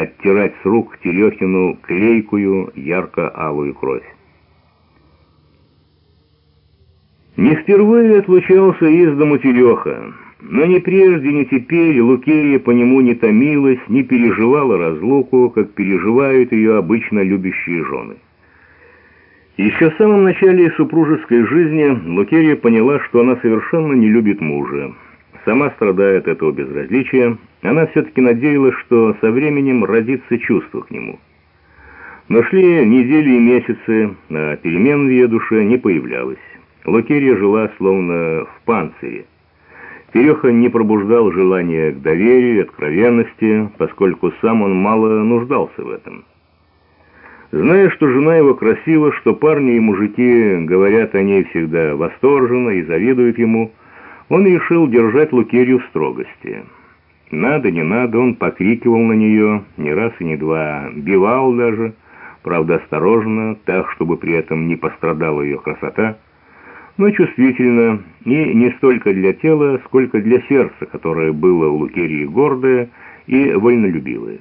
оттирать с рук Терехину клейкую, ярко-алую кровь. Не впервые отлучался из дому Тереха, но ни прежде, ни теперь Лукерия по нему не томилась, не переживала разлуку, как переживают ее обычно любящие жены. Еще в самом начале супружеской жизни Лукерия поняла, что она совершенно не любит мужа. Сама страдает от этого безразличия, она все-таки надеялась, что со временем родится чувство к нему. Но шли недели и месяцы, а перемен в ее душе не появлялось. Лукерия жила словно в панцире. Тереха не пробуждал желания к доверию откровенности, поскольку сам он мало нуждался в этом. Зная, что жена его красива, что парни и мужики говорят о ней всегда восторженно и завидуют ему, он решил держать Лукерью в строгости. Надо, не надо, он покрикивал на нее, не раз и не два, бивал даже, правда осторожно, так, чтобы при этом не пострадала ее красота, но чувствительно, и не столько для тела, сколько для сердца, которое было у Лукерии гордое и вольнолюбивое.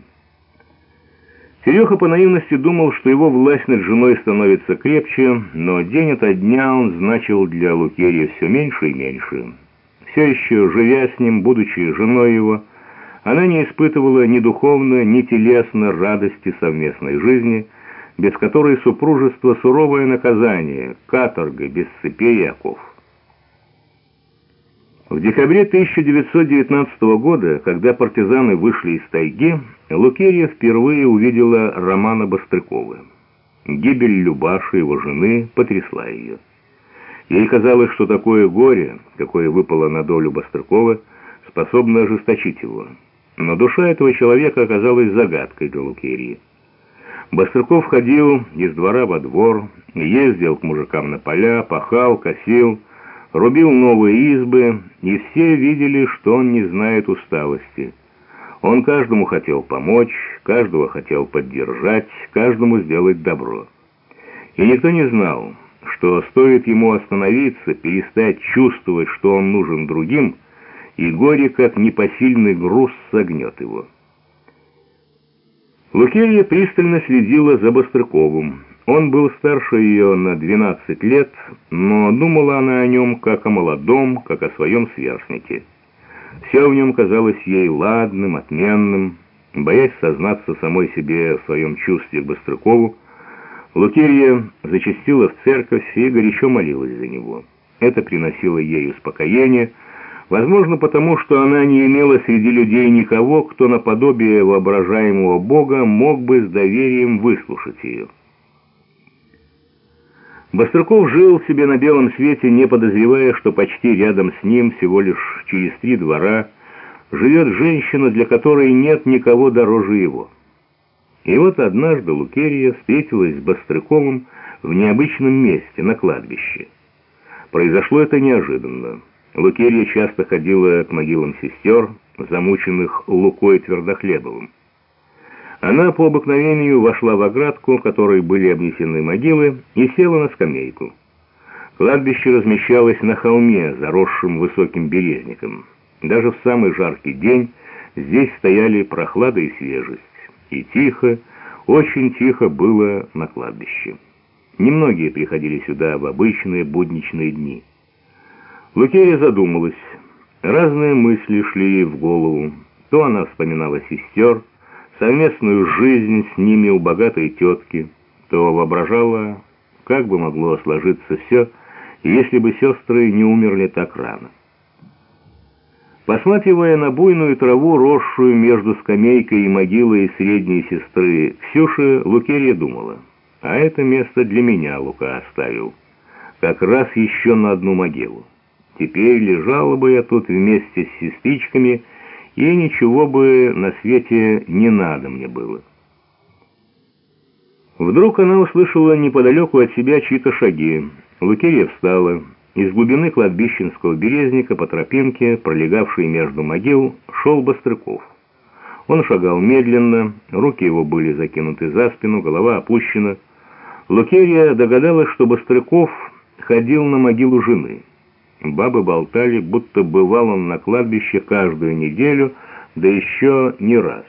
Серега по наивности думал, что его власть над женой становится крепче, но день ото дня он значил для Лукерии все меньше и меньше. Все еще, живя с ним, будучи женой его, она не испытывала ни духовно, ни телесно радости совместной жизни, без которой супружество — суровое наказание, каторга без цепей и оков. В декабре 1919 года, когда партизаны вышли из тайги, Лукерья впервые увидела Романа Бастрыкова. Гибель Любаши, его жены, потрясла ее. Ей казалось, что такое горе, какое выпало на долю Бастрыкова, способно ожесточить его. Но душа этого человека оказалась загадкой для Лукерьи. Бастрыков ходил из двора во двор, ездил к мужикам на поля, пахал, косил, рубил новые избы, и все видели, что он не знает усталости. Он каждому хотел помочь, каждого хотел поддержать, каждому сделать добро. И никто не знал, что стоит ему остановиться, перестать чувствовать, что он нужен другим, и горе, как непосильный груз, согнет его. Лукерья пристально следила за Бастрыковым. Он был старше ее на 12 лет, но думала она о нем как о молодом, как о своем сверстнике. Все в нем казалось ей ладным, отменным. Боясь сознаться самой себе в своем чувстве к Бастрыкову, Лукерья зачастила в церковь и горячо молилась за него. Это приносило ей успокоение — Возможно, потому что она не имела среди людей никого, кто наподобие воображаемого Бога мог бы с доверием выслушать ее. Бастрыков жил себе на белом свете, не подозревая, что почти рядом с ним, всего лишь через три двора, живет женщина, для которой нет никого дороже его. И вот однажды Лукерия встретилась с Бастрыковым в необычном месте, на кладбище. Произошло это неожиданно. Лукерья часто ходила к могилам сестер, замученных Лукой Твердохлебовым. Она по обыкновению вошла в оградку, которой были обнесены могилы, и села на скамейку. Кладбище размещалось на холме, заросшем высоким березником. Даже в самый жаркий день здесь стояли прохлада и свежесть. И тихо, очень тихо было на кладбище. Немногие приходили сюда в обычные будничные дни. Лукерия задумалась. Разные мысли шли ей в голову. То она вспоминала сестер, совместную жизнь с ними у богатой тетки, то воображала, как бы могло сложиться все, если бы сестры не умерли так рано. Посматривая на буйную траву, росшую между скамейкой и могилой средней сестры Ксюши, Лукерия думала, «А это место для меня Лука оставил, как раз еще на одну могилу». Теперь лежала бы я тут вместе с сестричками, и ничего бы на свете не надо мне было. Вдруг она услышала неподалеку от себя чьи-то шаги. Лукерья встала. Из глубины кладбищенского березника по тропинке, пролегавшей между могил, шел Бастрыков. Он шагал медленно, руки его были закинуты за спину, голова опущена. Лукерья догадалась, что Бастрыков ходил на могилу жены. Бабы болтали, будто бывал он на кладбище каждую неделю, да еще не раз.